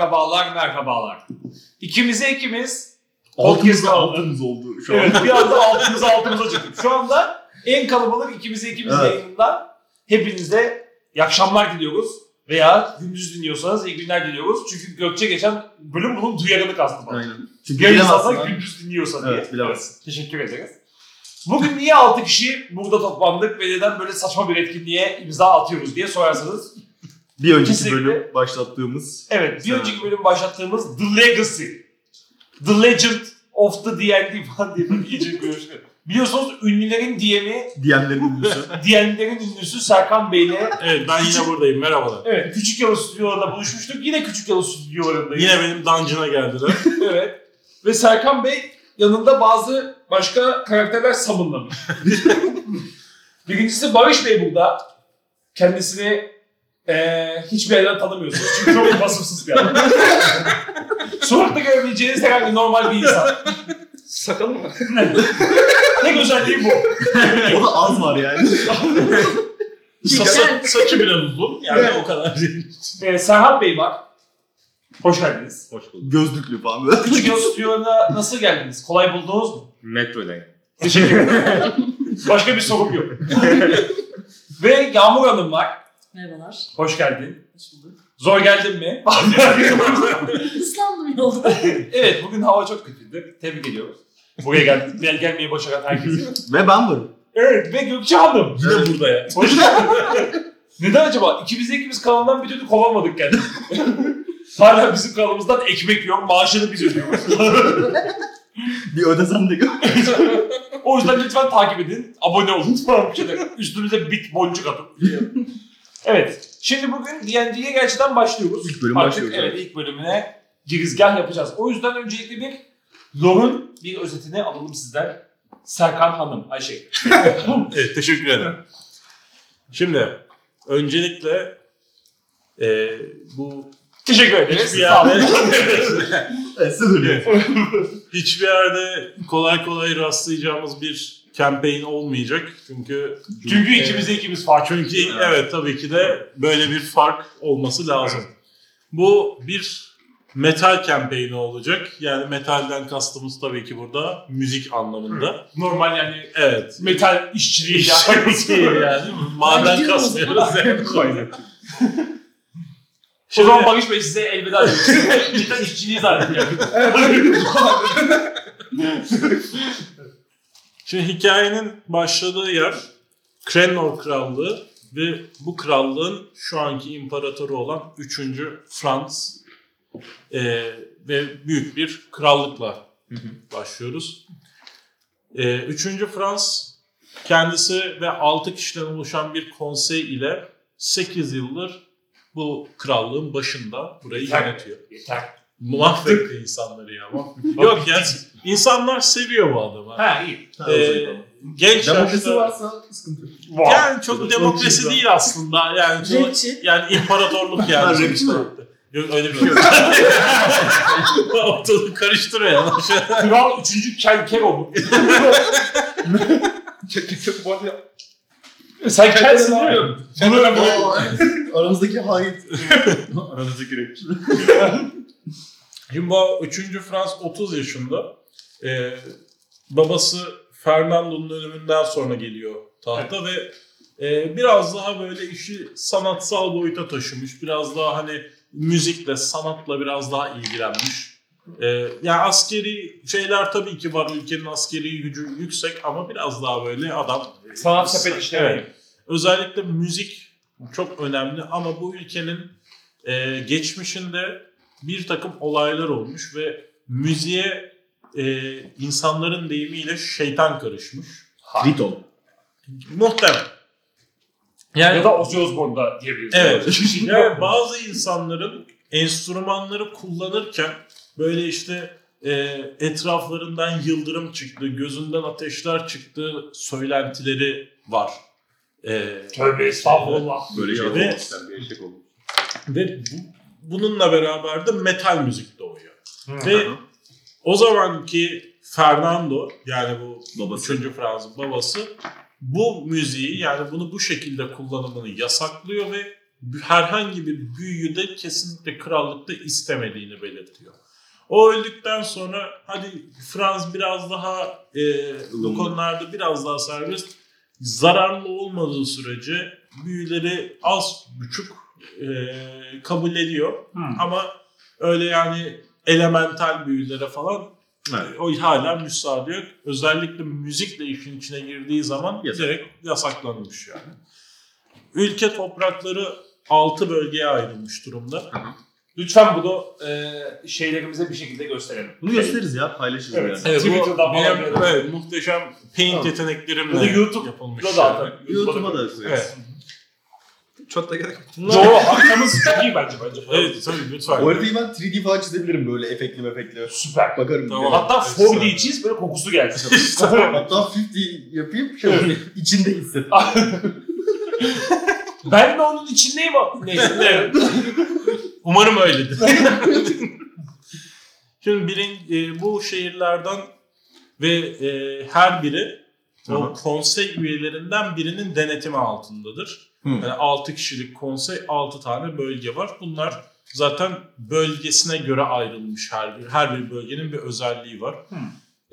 Merhabalar, merhabalar. İkimize ikimiz Altımız altımız oldu şu an. Evet bir anda altımıza altımıza çıktık. Şu anda en kalabalık ikimize ikimiz Evet. yayınından hepinize iyi akşamlar diliyoruz. Veya gündüz dinliyorsanız iyi günler diliyoruz. Çünkü Gökçe geçen bölüm bunun duyarını kastı bana. Aynen. Çünkü Ya bilemezsin gündüz dinliyorsa diye. Evet, bilemezsin. Teşekkür ederiz. Bugün niye 6 kişi burada toplandık ve neden böyle saçma bir etkinliğe imza atıyoruz diye sorarsanız. Bir önceki Kesinlikle. bölüm başlattığımız Evet bir Sen- önceki bölüm başlattığımız The Legacy. The Legend of the D&D falan diye bir iyice görüşme. Biliyorsunuz ünlülerin DM'i, DM'lerin ünlüsü. DM'lerin ünlüsü Serkan Bey'le Evet ben yine buradayım merhabalar. evet, Küçük Yalı stüdyolarında buluşmuştuk. Yine Küçük Yalı stüdyolarındayız. Yine benim dungeon'a geldiler. Evet. Ve Serkan Bey yanında bazı başka karakterler samınlamış. Birincisi Barış Bey burada. Kendisini eee hiçbir yerden tanımıyorsunuz. Çünkü çok vasıfsız bir adam. Sokakta görebileceğiniz herhangi normal bir insan. Sakalı mı? Tek özelliği bu. o da az var yani. Sa- saçı biraz uzun. Yani o kadar. Eee Serhat Bey var. Hoş geldiniz. Hoş bulduk. Gözlüklü falan böyle. Küçük stüdyolarına nasıl geldiniz? Kolay buldunuz mu? Metro'dayım. Teşekkür ederim. Başka bir sorum yok. Ve Yağmur Hanım var. Merhabalar. Hoş geldin. Hoş bulduk. Zor geldin mi? Islandım yolda. evet bugün hava çok kötüydü. Tebrik ediyoruz. Buraya gel gel gelmeyi başaran herkese. Ve ben varım. evet ve Gökçe Hanım. Yine burada ya. Hoş geldin. Neden acaba? İkimiz de ikimiz kanalından bir türlü kovamadık kendimizi. Hala bizim kanalımızdan ekmek yok, maaşını biz ödüyoruz. Bir ödesen de gör. o yüzden lütfen takip edin, abone olun falan bir şeyler. Üstümüze bit boncuk atın. Evet, şimdi bugün D&D'ye gerçekten başlıyoruz. İlk bölüm Artık başlıyoruz, Evet, evet. ilk bölümüne girizgah yapacağız. O yüzden öncelikle bir lore'un bir özetini alalım sizden. Serkan Hanım, Ayşe. Evet teşekkür ederim. Şimdi öncelikle e, bu Teşekkür ederiz. hiçbir Sağ olun. yerde hiçbir yerde kolay kolay rastlayacağımız bir campaign olmayacak. Çünkü Çünkü e, ikimiz de ikimiz farklı. Çünkü evet tabii ki de böyle bir fark olması lazım. Bu bir metal campaign'i olacak. Yani metalden kastımız tabii ki burada müzik anlamında. Normal yani Evet. metal işçiliği. Değil yani. Maden kasmıyoruz yani. o zaman Barış Bey size elveda diyoruz. metal işçiliği zaten yani. Şimdi hikayenin başladığı yer Krenor Krallığı ve bu krallığın şu anki imparatoru olan 3. Frans e, ve büyük bir krallıkla başlıyoruz. E, 3. Frans kendisi ve 6 kişiden oluşan bir konsey ile 8 yıldır bu krallığın başında burayı Yeter. yönetiyor. Yeter. Mahvetti insanları ya. Yok ya insanlar seviyor bu adamı. Ha iyi. Ha, Ee, genç Demokrasi yaşta varsa sıkıntı yok. Wow. yani çok demokrasi güzel. değil aslında yani çok, yani imparatorluk yani. rapçi mi? Yok öyle bir şey yok. Ortalığı karıştırıyor yani. Kral 3. Kelker oldu. Bu arada Sen kelsin değil mi? Bunu Aramızdaki hain. Aramızdaki rapçi. Bu 3. Frans 30 yaşında. Ee, babası Fernando'nun ölümünden sonra geliyor tahta ve e, biraz daha böyle işi sanatsal boyuta taşımış. Biraz daha hani müzikle, sanatla biraz daha ilgilenmiş. Ee, yani askeri şeyler tabii ki var. Ülkenin askeri gücü yüksek ama biraz daha böyle adam... Sanat sepet işleri. Evet. Özellikle müzik çok önemli ama bu ülkenin e, geçmişinde bir takım olaylar olmuş ve müziğe e, insanların deyimiyle şeytan karışmış. Riton. Muhtemelen. Yani Ya da Ozzy Osbourne'da diyebiliriz. Evet. yani bazı insanların enstrümanları kullanırken böyle işte e, etraflarından yıldırım çıktı, gözünden ateşler çıktı söylentileri var. E, Tövbe estağfurullah. böyle Ve- yaratmak isteyen bir eşek oldu. Ve bu- bununla beraber de metal müzik doğuyor. Hı. Ve o zamanki Fernando yani bu Babası. 3. Fransız babası bu müziği yani bunu bu şekilde kullanımını yasaklıyor ve herhangi bir büyüyü de kesinlikle krallıkta istemediğini belirtiyor. O öldükten sonra hadi Frans biraz daha e, bu konularda biraz daha serbest. Zararlı olmadığı sürece büyüleri az buçuk e, kabul ediyor. Hmm. Ama öyle yani elemental büyülere falan Evet. o hala müsaade yok. Özellikle müzikle işin içine girdiği zaman Yasak. direkt yasaklanmış yani. Ülke toprakları 6 bölgeye ayrılmış durumda. Lütfen bunu e, şeylerimize bir şekilde gösterelim. Bunu gösteririz ya paylaşırız Evet. yani. Evet, bu Twitter'dan falan benim, böyle. evet, muhteşem paint Tamam. yeteneklerimle Ya da YouTube'da yapılmış. da yani. YouTube'a da koyarız. Evet. Çok da gerek yok. Doğru haritamız çok iyi bence bence. Evet tabii lütfen. Bu haritayı ben 3D falan çizebilirim böyle efektli mefekli. Süper. Bakarım. Tamam. Hatta Efsane. 4D çiz böyle kokusu gelsin. Hatta 50 yapayım şöyle içinde hisset. ben de onun içindeyim. Neyse. Evet. Umarım öyledir. Şimdi birin, e, bu şehirlerden ve e, her biri Aha. o konsey üyelerinden birinin denetimi altındadır. Hı. Yani 6 kişilik konsey 6 tane bölge var. Bunlar zaten bölgesine göre ayrılmış her bir. Her bir bölgenin bir özelliği var.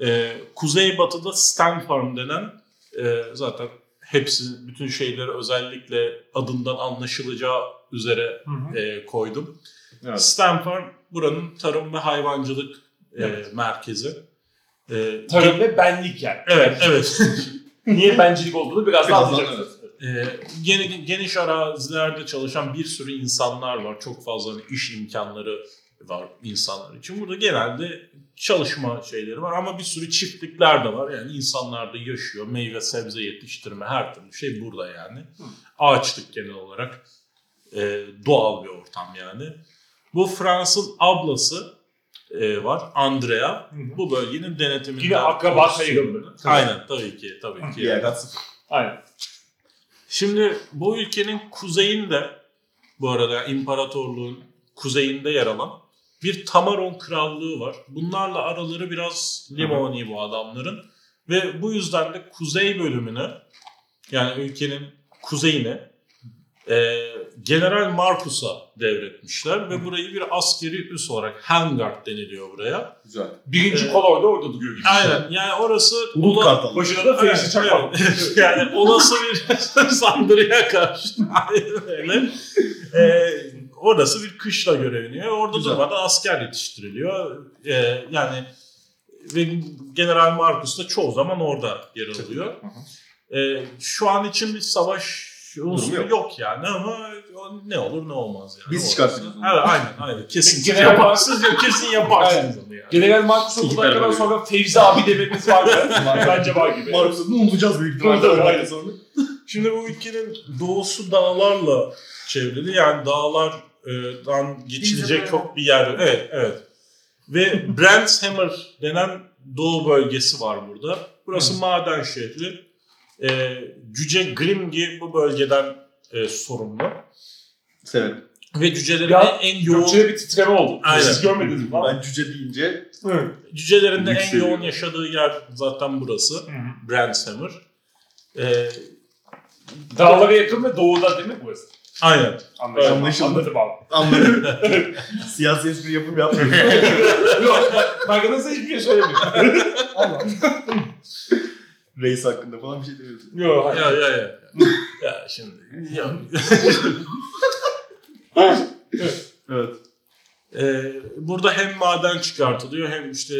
E, Kuzeybatı'da Stanfarm denen e, zaten hepsi bütün şeyleri özellikle adından anlaşılacağı üzere e, koydum. Evet. Stanford buranın tarım ve hayvancılık e, Evet. merkezi. E, Tarım ve benlik yani. Evet, evet. Niye bencilik olduğunu biraz daha Birazdan anlayacaksınız. e, geni- geniş arazilerde çalışan bir sürü insanlar var. Çok fazla hani iş imkanları var insanlar için. Burada genelde çalışma şeyleri var ama bir sürü çiftlikler de var. Yani insanlar da yaşıyor. Meyve sebze yetiştirme her türlü şey burada yani. Ağaçlık genel olarak. E, doğal bir ortam yani. Bu Fransız ablası e, var. Andrea. Bu bölgenin denetiminden. Yine akraba sayılır. Aynen tabii ki. Tabii ki. Sıfır. Aynen. Şimdi bu ülkenin kuzeyinde bu arada imparatorluğun kuzeyinde yer alan bir Tamaron krallığı var. Bunlarla araları biraz limoni bu adamların. Ve bu yüzden de kuzey bölümünü yani ülkenin kuzeyini e, General Marcus'a devretmişler ve burayı bir askeri üs olarak Helmgard deniliyor buraya. Güzel. Birinci Evet. kolay da orada duruyor gibi. Aynen yani orası Ula- kartal. Başına da Feyzi evet. yani olası bir saldırıya karşı aynen. Ee, orası bir kışla göreviniyor. Orada Güzel. durmadan asker yetiştiriliyor. Ee, yani ve General Marcus da çoğu zaman orada yer alıyor. Ee, şu an için bir savaş unsuru yok. yok. yani ama ne olur ne olmaz yani. Biz çıkartırız onu. Evet aynen aynen. Kesin General yaparsınız ya kesin yaparsınız onu yani. General Marcus'u İyi bundan kadar beraber. sonra Fevzi abi dememiz var mı? Bence var gibi. Markus'u unutacağız büyük ihtimalle. Sonra. Şimdi bu ülkenin doğusu dağlarla çevrili. Yani dağlardan geçilecek çok bir yer. Evet, evet. Ve Brandhammer denen doğu bölgesi var burada. Burası maden şehri. Ee, Cüce Grimgi bu bölgeden e, sorumlu. Severim. Ve cücelerin Ya, en yoğun Gökçe'de bir titreme oldu. Aynen. Siz görmediniz mi? Ben cüce deyince Hı. cücelerin de en yoğun yaşadığı yer zaten burası. Hı. Brandhammer. Ee, Dağlara yakın ve doğuda değil mi burası? aynen. Anlaşıldı. Anlaşıldı. Anladım abi. anladım. Siyasi espri yapım yapmıyorum. Yok ben Markanızda hiçbir şey söylemiyorum. Reis hakkında falan bir şey demiyorsun. Yok hayır. Ya ya ya. ya şimdi ya. Evet. Ee, burada hem maden çıkartılıyor hem işte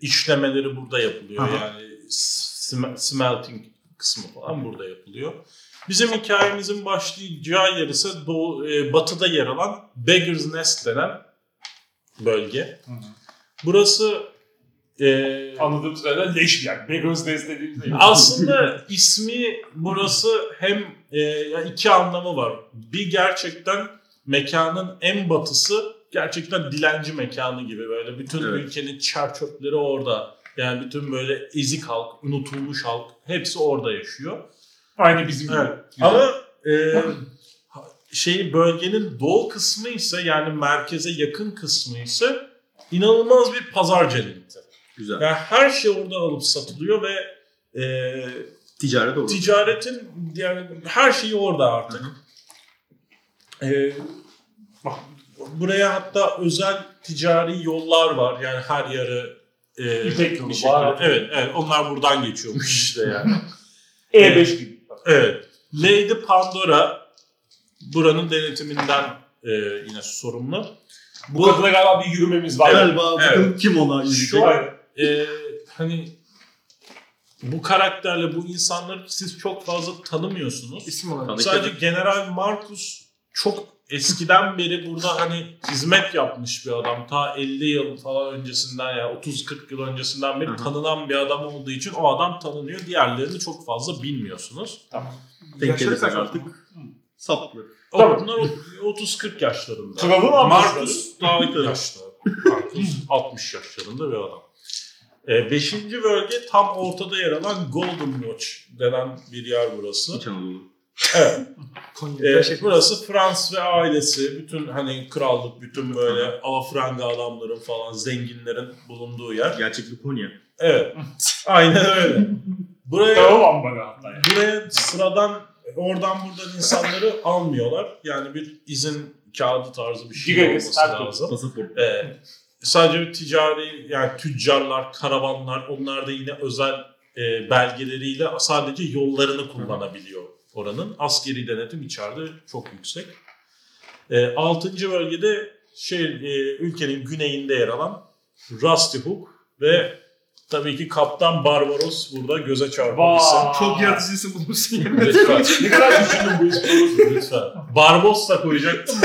işlemeleri burada yapılıyor. Aha. Yani sm- smelting kısmı falan burada yapılıyor. Bizim hikayemizin başlayacağı yer ise doğu, e, batıda yer alan Beggar's Nest denen bölge. Burası e, Anladığım kadarıyla leş bir yer. Beggar's Nest dediğimiz aslında ismi burası hem e, ya iki anlamı var. Bir gerçekten mekanın en batısı gerçekten dilenci mekanı gibi böyle bütün Evet. ülkenin çer çöpleri orada. Yani bütün böyle ezik halk, unutulmuş halk hepsi orada yaşıyor. Aynı bizim gibi. Evet. Ama e, şey bölgenin doğu kısmı ise yani merkeze yakın kısmı ise inanılmaz bir pazar cenneti. Güzel. Yani her şey orada alıp satılıyor ve e, Ticaret olur. ticaretin yani her şeyi orada artık. Ee, bak, buraya hatta özel ticari yollar var. Yani her yarı e, İpek yolu var. Evet, evet, onlar buradan geçiyormuş işte yani. E5 gibi. Evet. Lady Pandora buranın denetiminden e, yine sorumlu. Bu kadına galiba bir yürümemiz var. Galiba Evet. kim ona Şu an e, hani bu karakterle bu insanları siz çok fazla tanımıyorsunuz. İsim olarak. Sadece General Marcus çok eskiden beri burada hani hizmet yapmış bir adam. Ta 50 yıl falan öncesinden ya 30-40 yıl öncesinden beri Hı hı. tanınan bir adam olduğu için o adam tanınıyor. Diğerlerini çok fazla bilmiyorsunuz. Tamam. Denk artık saplı. O, Tabii. bunlar o- 30-40 yaşlarında. Amcası. Marcus daha yaşlı. Marcus 60 yaşlarında bir adam. E, beşinci bölge tam ortada yer alan Golden Watch denen bir yer burası. İç Anadolu. Evet. Konya. E, burası Frans ve ailesi, bütün hani krallık, bütün böyle alafranga adamların falan zenginlerin bulunduğu yer. Gerçekli Konya. Evet. Aynen öyle. Buraya yani. buraya sıradan oradan buradan insanları almıyorlar. Yani bir izin kağıdı tarzı bir şey Gigagas, olması lazım. Pasaport. Ee, sadece ticari yani tüccarlar, karavanlar onlar da yine özel e, belgeleriyle sadece yollarını kullanabiliyor oranın. Askeri denetim içeride çok yüksek. E, altıncı bölgede şey e, ülkenin güneyinde yer alan Rusty Hook ve tabii ki Kaptan Barbaros burada göze. Vay. Çok yaratıcı isim bulmuşsun yani. Lütfen. Ne kadar düşündün bu ismi? Lütfen. Barbaros da koyacaktım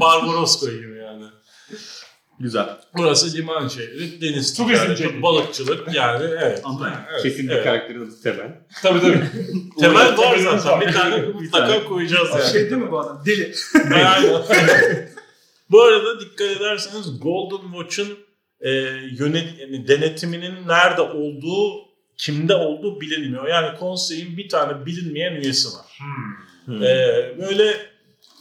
Barbaros koyayım. Güzel. Burası liman şehri, deniz Turizm ticareti, şehri. balıkçılık yani evet. Antalya. evet Kesin bir evet. karakterin adı Temel. Tabii tabii. Temel var zaten. Bir tane mutlaka koyacağız yani. Şey değil mi bu adam? Deli. Aynen. Bu arada dikkat ederseniz Golden Watch'ın e, yönet, yani denetiminin nerede olduğu, kimde olduğu bilinmiyor. Yani konseyin bir tane bilinmeyen üyesi var. Hmm. E, böyle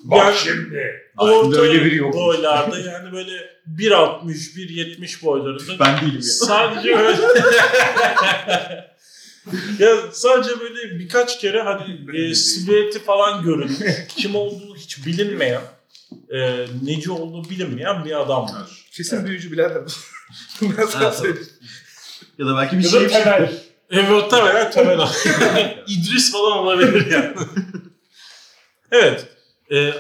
Bak yani- şimdi. Aslında öyle biri yok. boylarda yani böyle 1.60 1.70 boylarında Ben değilim ya. sadece öyle ya sadece böyle birkaç kere hani e, silüeti falan görülmüş. Kim olduğu hiç bilinmeyen, e, neci olduğu bilinmeyen bir adam var. Kesin büyücü birader. ben sana Ha, söyleyeyim. Ya da belki bir Ya şey da temel. Evet temel o. İdris falan olabilir yani. evet. E,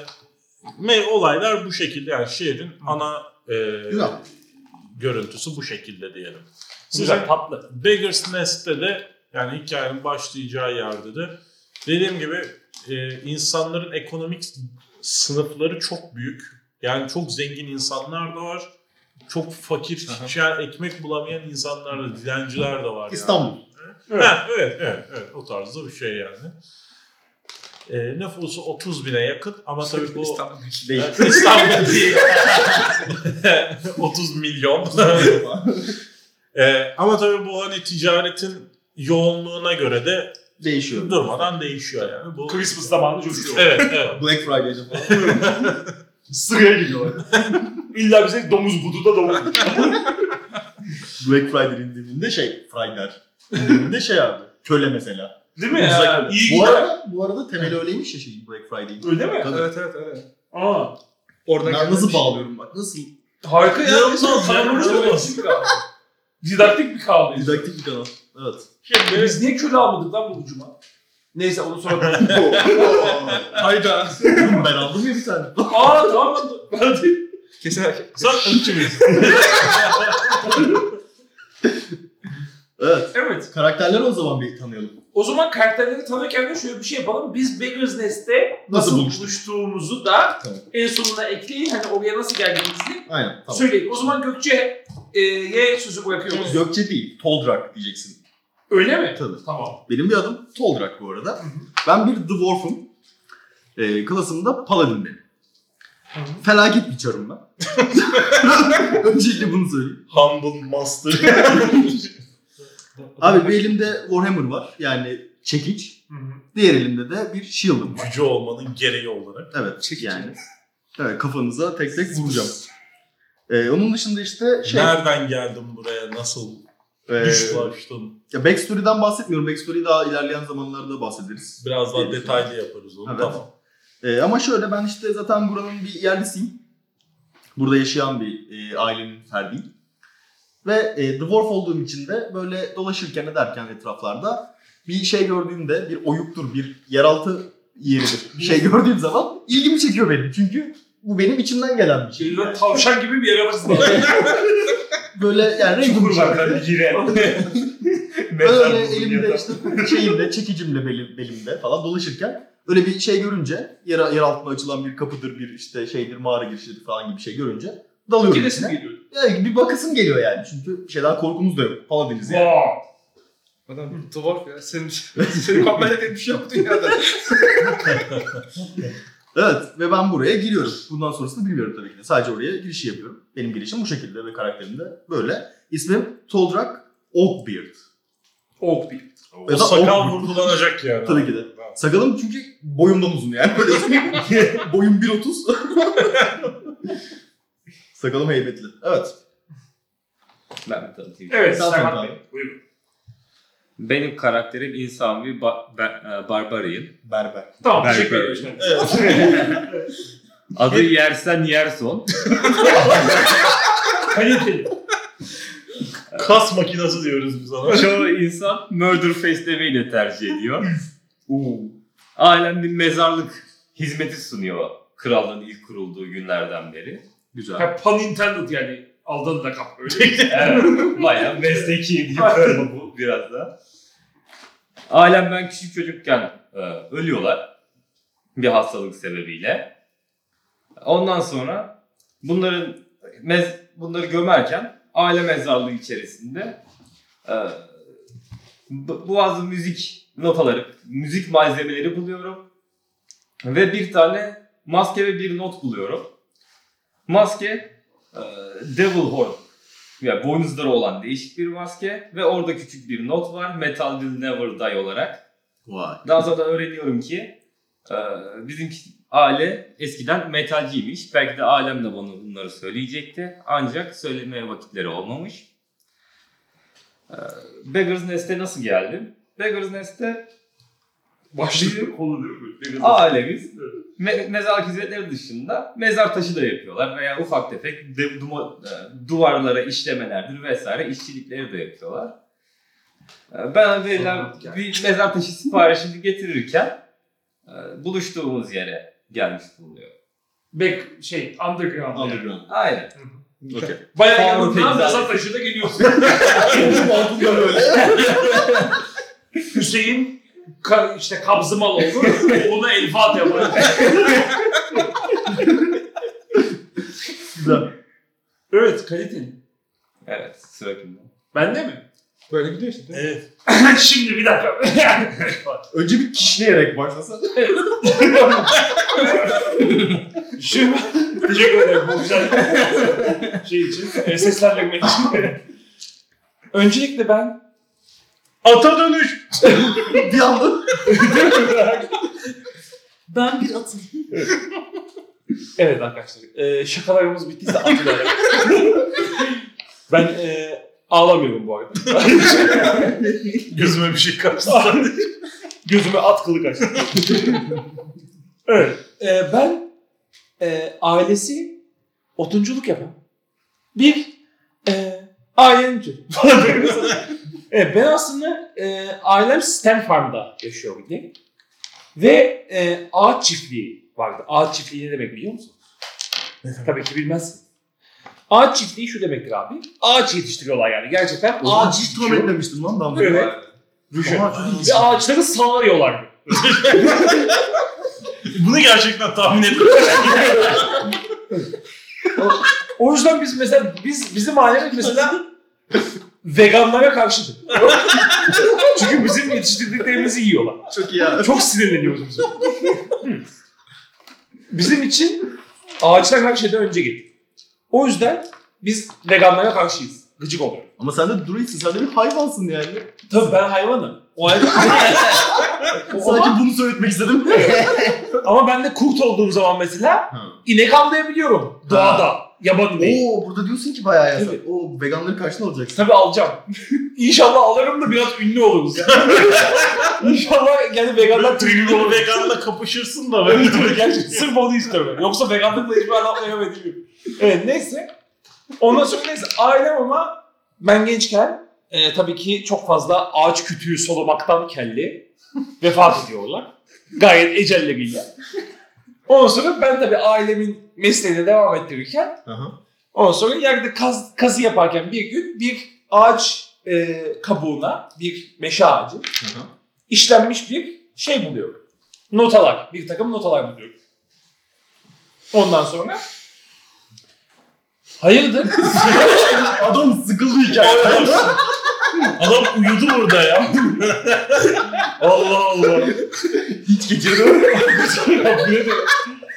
olaylar bu şekilde yani şehrin ana e, Güzel. görüntüsü bu şekilde diyelim. Güzel tatlı. Beggar's Nest'te de yani hikayenin başlayacağı yerde de dediğim gibi e, insanların ekonomik sınıfları çok büyük. Yani çok zengin insanlar da var. Çok fakir, yani ekmek bulamayan insanlar da, dilenciler de var. yani. İstanbul. Evet. Ha, evet, evet, evet. O tarzda bir şey yani. E, nüfusu 30 bine yakın ama tabii bu İstanbul'daki. Değil. İstanbul değil. 30 milyon. Ee, ama tabii bu hani ticaretin yoğunluğuna göre de Değişiyor. durmadan değişiyor yani. Bu Christmas zamanı coşuyor. Evet, evet. Black Friday'de falan. Sıraya giriyorlar. İlla bize domuz budu da domuz budu. Black Friday indiğinde şey, Friday. İndiğinde şey abi. Köle mesela. Değil mi? Ucuza Ya, köle. iyi bu arada, bu arada temeli öyleymiş ya şey Black Friday'in. Öyle mi? Tabii. Evet evet evet. Aa. Oradan Ben nasıl bağlıyorum bak nasıl Harika ya. İnanılmaz ya, Tanımlamış inanılmaz. öğretim bir kahve. Didaktik bir kahve. didaktik bir kanal. Evet. Şimdi Biz niye köle almadık lan bu cuma? Neyse onu sonra Hayda. Ben aldım ya bir tane. Aa tamam ben Hadi. Kesin erkek. sen ırkçıyız. Evet. Evet. Karakterleri o zaman bir tanıyalım. O zaman karakterleri tanırken de şöyle bir şey yapalım. Biz Beggars Nest'te Nasıl nasıl, buluştuk? buluştuğumuzu da Tamam. en sonuna ekleyin. Hani oraya nasıl geldiğimizi Aynen tamam. söyleyin. O zaman Gökçe'ye sözü bırakıyoruz. Gökçe değil, Toldrak diyeceksin. Öyle mi? Tabii. Tamam. Benim bir adım Toldrak bu arada. Ben bir Dwarf'um. Ee, klasımda Paladin benim. Felaket bir çarım ben. Öncelikle bunu söyleyeyim. Humble Master. Abi bir elimde Warhammer var. Yani çekiç. Diğer elimde de bir shield'ım var. Gücü olmanın gereği olarak. Evet Çekiç. yani. Evet kafanıza tek tek vuracağım. Ee, onun dışında işte şey... Nereden geldin buraya? Nasıl ee, güçlü açtın? ya backstory'den bahsetmiyorum. Backstory'yi daha ilerleyen zamanlarda bahsederiz. Biraz daha detaylı yaparız onu. Evet. Tamam. Ee, ama şöyle ben işte zaten buranın bir yerlisiyim. Burada yaşayan bir e, ailenin ferdiyim. Ve e, dwarf olduğum için de böyle dolaşırken ederken etraflarda bir şey gördüğümde bir oyuktur, bir yeraltı yeridir. Bir şey gördüğüm zaman ilgimi çekiyor benim. Çünkü bu benim içimden gelen bir şey. Şeyler tavşan gibi bir yere basın. Böyle yani renkli bir Çukur var tabii giren. Öyle elimde işte şeyimle, çekicimle belim, belimde falan dolaşırken öyle bir şey görünce yer, yer altına açılan bir kapıdır, bir işte şeydir, mağara girişidir falan gibi bir şey görünce dalıyorum Gidesin içine. geliyor. Yani bir bakasım geliyor yani çünkü bir şeyden korkumuz da yok. Paladiniz yani. Wow. Adam dwarf ya. Senin, senin kapmayla bir şey yok dünyada. Evet ve ben buraya giriyorum. Bundan sonrasını bilmiyorum tabii ki de. Sadece oraya girişi yapıyorum. Benim girişim bu şekilde ve karakterim de böyle. İsmim Toldrak Oakbeard. Oak bir. O Ya da sakal vurgulanacak yani. Tabii ki de. Sakalım çünkü boyumdan uzun yani. Böyle Boyum 1.30. Sakalım heybetli. Evet. Ben mi tanıtayım? Evet, Serhat. Bey. Buyurun. Benim karakterim insan bir ba- ba- e, barbarıyım. Berber. Tamam, Ben- teşekkür ben- ederim. Adı Yersen Yerson. Kaliteli. Kas makinesi diyoruz biz ona. Çoğu insan Murder Face demeyi de tercih ediyor. Ailem bir mezarlık hizmeti sunuyor krallığın ilk kurulduğu günlerden beri. Güzel. Ha, pun intended yani. Aldın da kap öyle. Evet, bayağı mesleki bir bu biraz da. Ailem ben küçük çocukken e, ölüyorlar. Bir hastalık sebebiyle. Ondan sonra bunların mez bunları gömerken aile mezarlığı içerisinde e, bu- bazı müzik notaları, müzik malzemeleri buluyorum. Ve bir tane maske ve bir not buluyorum. Maske e, Devil Horn yani boynuzları olan değişik bir maske ve orada küçük bir not var. Metal will never die olarak. Vay. Daha sonra öğreniyorum ki e, bizim aile eskiden metalciymiş. Belki de alem de bana bunları söyleyecekti. Ancak söylemeye vakitleri olmamış. E, Beggar's Nest'e nasıl geldim? Beggar's Nest'te Başlık konu diyor. ailemiz me- mezarlık hizmetleri dışında mezar taşı da yapıyorlar veya ufak tefek de- duma- e, duvarlara işlemelerdir vesaire işçilikleri de yapıyorlar. E, Ben verilen yani. bir mezar taşı siparişini getirirken e, buluştuğumuz yere gelmiş bulunuyor. Back şey underground. yani. Underground. Aynen. Okey. Bayağı yanından mezar taşına geliyorsun. Altında böyle. Hüseyin ka- işte kabzımal oldu. Ona el Fatiha yapar. Güzel. evet kaliteli. Evet sıra kimde? Bende mi? Böyle gidiyor işte. değil mi? Evet. Şimdi bir dakika. Önce bir kişneyerek başlasa. Şimdi teşekkür ederim bu güzel şey için. E, seslendirmek için. Öncelikle ben Ata dönüş. bir anda. Ben bir atım. evet arkadaşlar. E, şakalarımız bittiyse atıyorum. ben e, ağlamıyorum bu arada. Gözüme bir şey kaçtı. Gözüme at kılı kaçtı. evet. e, ben e, ailesi otunculuk yapan bir e, ailenin çocuğu. Evet, ben aslında e, ailem Stem Farm'da yaşıyor bir de. Ve e, ağaç çiftliği vardı. Ağaç çiftliği ne demek biliyor musun? Tabii ki bilmezsin. Ağaç çiftliği şu demektir abi. Ağaç yetiştiriyorlar yani. Gerçekten ağaç Ağaç hiç tahmin etmemiştim lan ben. bunu. Evet. Ve ağaçları sağıyorlardı. Bunu gerçekten tahmin ettim. O yüzden biz mesela biz bizim ailemiz mesela veganlara karşıdır. Çünkü bizim yetiştirdiklerimizi yiyorlar. Çok iyi ya. Çok sinirleniyoruz biz. bizim için ağaçlar her şeyden önce gelir. O yüzden biz veganlara karşıyız. Gıcık oluyor. Ama sen de druidsin. Sen de bir hayvansın yani. Tabii ben hayvanım. O halde... Sadece bunu söyletmek istedim. Ama ben de kurt olduğum zaman mesela inek avlayabiliyorum doğada. Yaban ineği. Oo burada diyorsun ki bayağı yasak. Evet. O veganları karşına alacaksın. Tabii alacağım. İnşallah alırım da biraz ünlü oluruz. İnşallah yani veganlar tribün olur. veganla kapışırsın da ben. Gerçekten sırf onu istiyorum. Yoksa veganlıkla hiçbir anlam veremediğim Evet neyse. Ondan sonra neyse ailem ama ben gençken e, tabii ki çok fazla ağaç kütüğü solumaktan kelli vefat ediyorlar. Gayet ecelleriyle. Ondan sonra ben tabii ailemin mesleğine devam ettirirken Aha. ondan sonra yerde kaz, kazı yaparken bir gün bir ağaç e, kabuğuna bir meşe ağacı Aha. işlenmiş bir şey buluyorum. Notalar, bir takım notalar buluyorum. Ondan sonra hayırdır? Adam sıkıldı hikayeden. Adam uyudu burada ya. Allah Allah. Hiç geçirdim.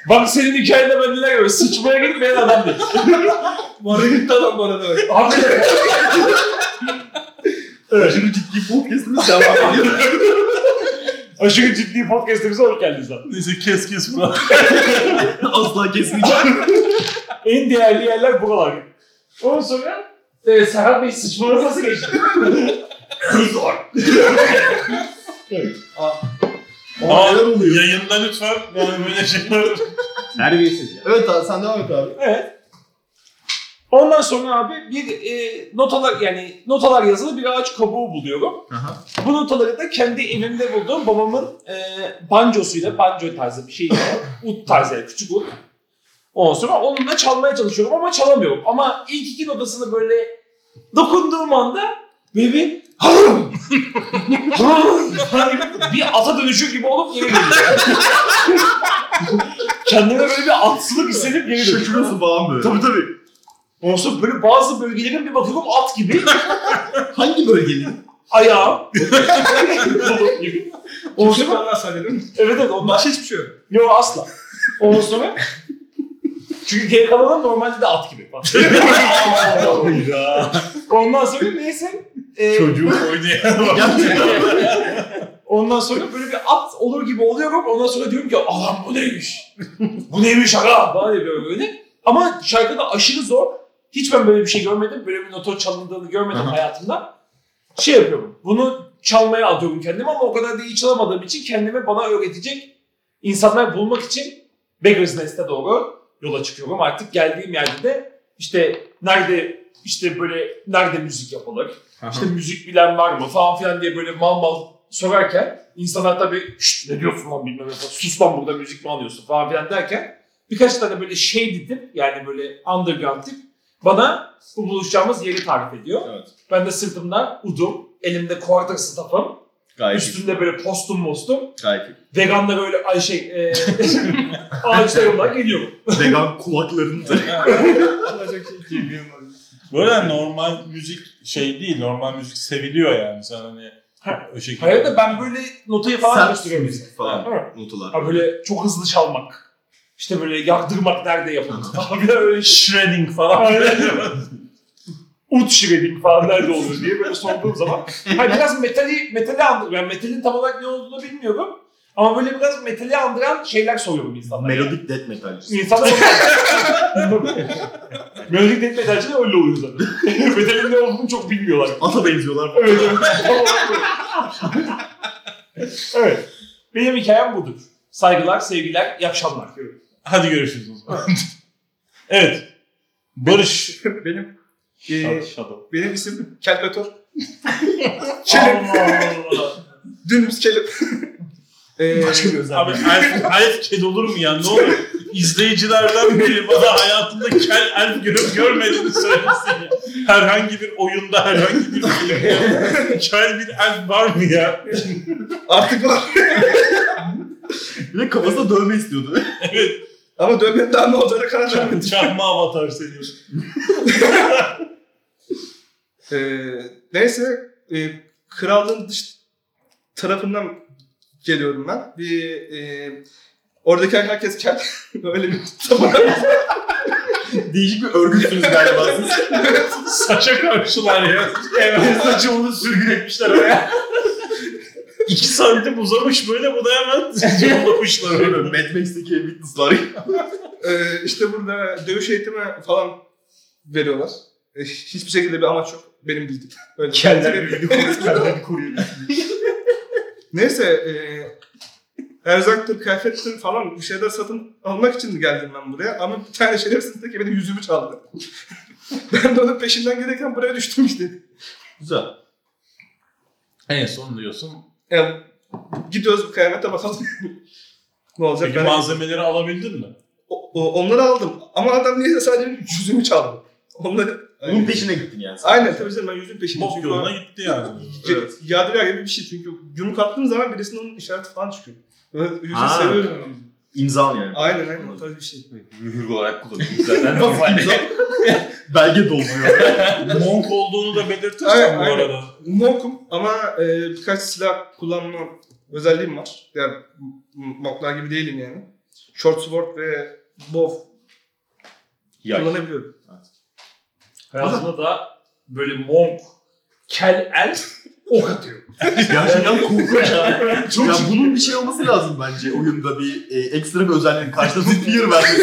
Bak senin hikayende ben neler görüyorum. Sıçmaya gitmeyen adam değil. Bana gitti adam bana da. Abi Aşırı ciddi podcast'ımız devam ediyor. aşırı ciddi podcast'imize hoş geldiniz lan. Neyse kes kes bırak. Asla kesmeyeceğim. En değerli yerler buralar. Ondan sonra e, Serhat Bey sıçmanız nasıl geçti? Zor. Aa, yayında lütfen yani böyle şeyler. Terbiyesiz ya. Evet abi sen devam et abi. Evet. Ondan sonra abi bir e, notalar yani notalar yazılı bir ağaç kabuğu buluyorum. Aha. Bu notaları da kendi evimde bulduğum babamın e, bancosuyla, banjo tarzı bir şey var. Ut tarzı küçük ut. Ondan sonra onunla çalmaya çalışıyorum ama çalamıyorum. Ama ilk iki notasını böyle dokunduğum anda falan gibi bir ata dönüşür gibi olup geri geliyor. Kendime böyle bir atsılık hissedip geri dönüyorum. Şaşırıyorsun falan böyle. Tabii tabii. Ondan sonra böyle bazı bölgelerin bir bakıyorum at gibi. Hangi bölgenin? Ayağım. Ondan sonra, nasıl halledin? evet evet ondan. Başka hiçbir şey yok. Yok asla. Ondan sonra çünkü geri kalanım normalde de at gibi. Ondan sonra neyse. E, Çocuğu oynayan ondan sonra böyle bir at olur gibi oluyorum. Ondan sonra diyorum ki Allah'ım bu neymiş? bu neymiş aga? Falan yapıyorum böyle. Ama şarkıda aşırı zor. Hiç ben böyle bir şey görmedim. Böyle bir nota çalındığını görmedim Aha. hayatımda. Şey yapıyorum. Bunu çalmaya atıyorum kendime ama o kadar da iyi çalamadığım için kendime bana öğretecek insanlar bulmak için Beggar's Nest'e doğru yola çıkıyorum. Artık geldiğim yerde de işte nerede işte böyle nerede müzik yapılır, işte müzik bilen var mı falan filan diye böyle mal mal sorarken insanlar tabii Şşt, ne diyorsun lan bilmem ne sus lan burada müzik mi alıyorsun falan filan derken birkaç tane böyle şey tip yani böyle underground tip bana bu buluşacağımız yeri tarif ediyor. Evet. Ben de sırtımda udum, elimde quarter staff'ım, Gayet iyi. üstümde böyle postum mostum, Gayet iyi. veganla böyle ay şey e, ağaçlarımla geliyorum. Vegan kulaklarında. Olacak şey değil. normal müzik şey değil. Normal müzik seviliyor yani. Sen hani o şekilde. Hayır da ben böyle notayı falan Sert gösteriyorum. müzik falan. Evet. Notalar. Ha böyle çok hızlı çalmak. İşte böyle yardırmak nerede yapılır? Abi öyle şey. shredding falan. Ut shredding falan nerede oluyor diye böyle sorduğum zaman. Hani biraz metali, metali andırıyor. Ben metalin tam olarak ne olduğunu bilmiyorum. Ama böyle biraz metali andıran şeyler soruyorum insanlara. Melodic death metal. İnsanlar Melodik death metalci de öyle oluyor zaten. Metalin ne olduğunu çok bilmiyorlar. Ata benziyorlar. Evet, evet. evet. Benim hikayem budur. Saygılar, sevgiler, iyi akşamlar. Hadi görüşürüz o zaman. evet. Barış. Benim e, Shadow. benim isim Kelpetor. Allah. Dünümüz kelip. e, Başka bir özellik. Abi elf, elf ked olur mu ya? Ne olur? İzleyicilerden biri bana hayatında kel elf görüp görmediğini söylesin ya. Herhangi bir oyunda, herhangi bir filmde kel bir elf var mı ya? artık var. Bir de kafasına dövme istiyordu. Evet. Ama dönmenin daha ne olacağına karar vermedim. Çakma avatar seni. E, neyse e, krallığın dış tarafından geliyorum ben. Bir e, oradaki herkes kel. Öyle bir Değişik bir örgütsünüz galiba siz. Saça karşılar ya. Evet. Saçımını sürgün etmişler oraya. İki santim uzamış böyle bu da hemen yollamışlar Öyle. Mad Max'teki Witness'lar. Ee, işte burada dövüş eğitimi falan veriyorlar. Ee, hiçbir şekilde bir amaç yok. Benim bildiğim. Öyle. Keller birbirini koruyor. Keller koruyor. Neyse e, erzaktır, kıyafettir falan bir şeyler satın almak için geldim ben buraya. Ama bir tane şerefsiz de ki benim yüzümü çaldı. ben de onun peşinden gelirken buraya düştüm işte. Güzel. En son diyorsun. Yani gidiyoruz kıyamete bakalım. ne olacak? Peki Ben- malzemeleri alabildin mi? O- o- onları aldım. Ama adam niyeyse sadece yüzümü çaldı. Onları... Bunun peşine gittin yani. sen. Aynen tabii canım ben yüzün peşindeyim. Bok yoluna o- gitti yani. Ya- Yadigar gibi bir şey çünkü yumruk attığım zaman birisinin onun işareti falan çıkıyor. Böyle yüzü seviyorum. İmzan yani. Aynen aynen o tarz bir şey. Mühür olarak kullanıyoruz zaten. Belge dolduruyor. Monk olduğunu da belirtirsen Aynen, bu aynen. arada. Monkum ama e, birkaç silah kullanma özelliğim var. Yani monklar gibi değilim yani. Short sword ve bow Yay. kullanabiliyorum. Hayatımda da böyle monk, kel el ok atıyor. Gerçekten korkunç ya. ya bunun bir şey olması lazım bence oyunda bir e, ekstra bir özelliğin karşıda bir fear vermesi